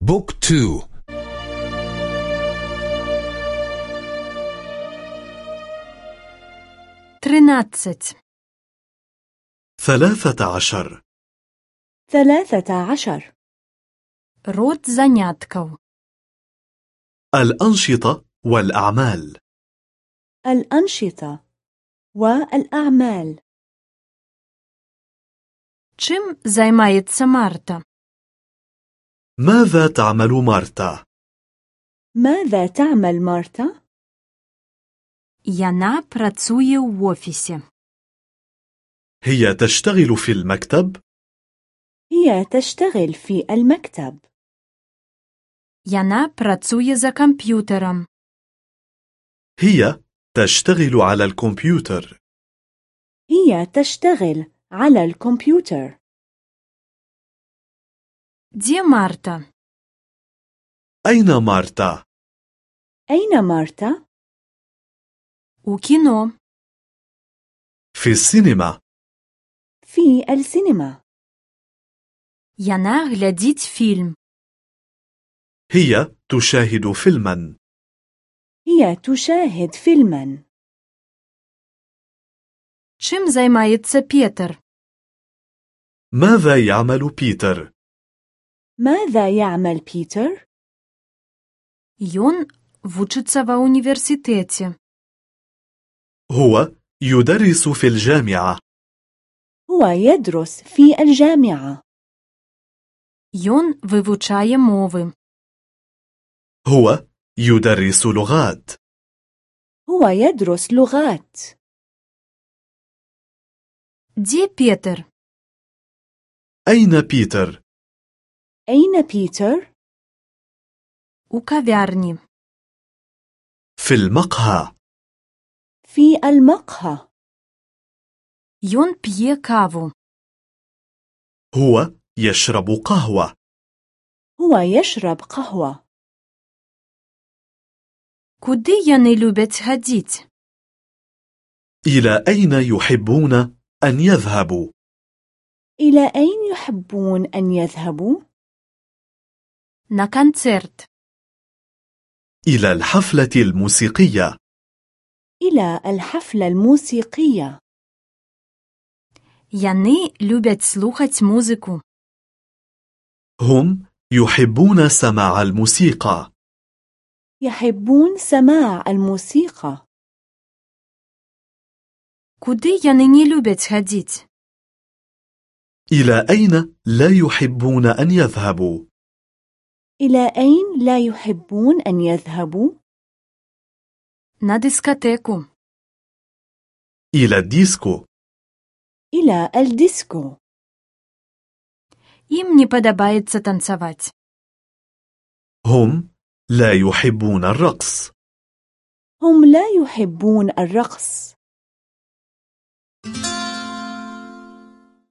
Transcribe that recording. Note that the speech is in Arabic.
بوك تو тринадцать ثلاثة عشر ثلاثة عشر род заняткаў الأنشطة والأعمال الأنشطة والأعمال чым займаецца Марта ماذا تعمل مارتا؟ ماذا تعمل مارتا؟ яна працуе ў офісе هي تشتغل في المكتب؟ هي تشتغل في المكتب яна працуе за камп'ютарам هي تشتغل على الكمبيوتر هي تشتغل على الكمبيوتر дзе Марта أين مارتا؟ أين مارتا؟ у кіно في السينما في السينما яна глядзіць фільм هي تشاهد فيلما هي تشاهد فيلما чым займаецца Петр ماذا يعمل بيتر؟ ماذا يعمل بيتر؟ Ён вучыцца ва ўніверсітэце هو يدرس في الجامعة هو يدرس في الجامعة Ён вывучае мовы هو يدرس لغات هو يدرس لغات дзе Петр أين بيتر؟ أين بيتر؟ у кавярні في المقهى في المقهى Ён п'е каву هو يشرب قهوة هو يشرب قهوة куды яны любяць хадзіць إلى أين يحبون أن يذهبوا؟ إلى أين يحبون أن يذهبوا؟ на канцэрт إلى الحفلة الموسيقية إلى الحفلة الموسيقية яны любяць слухаць музыку هم يحبون سماع الموسيقى يحبون سماع الموسيقى куды яны не любяць хадзіць إلى أين لا يحبون أن يذهبوا؟ إلى أين لا يحبون أن يذهبوا؟ на дыскатэку إلى الديسكو إلى الديسكو ім не падабаецца танцаваць هم لا يحبون الرقص هم لا يحبون الرقص